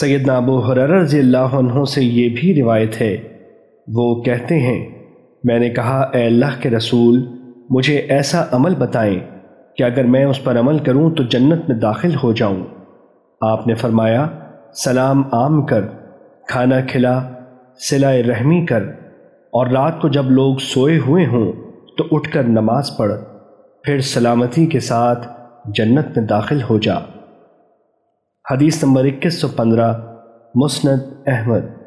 سیدنا ابو حرر رضی اللہ عنہ سے یہ بھی روایت ہے۔ وہ کہتے ہیں، میں نے کہا، اے اللہ کے رسول، مجھے ایسا عمل بتائیں کہ اگر میں اس پر عمل کروں تو جنت میں داخل ہو جاؤں۔ آپ نے فرمایا، سلام عام کر، کھانا کھلا صلہ رحمی کر، اور رات کو جب لوگ سوئے ہوئے ہوں تو اٹھ کر نماز پڑھ، پھر سلامتی کے ساتھ جنت میں داخل ہو جا۔ حدیث نمبر اکیس سو پندرہ مسند احمد۔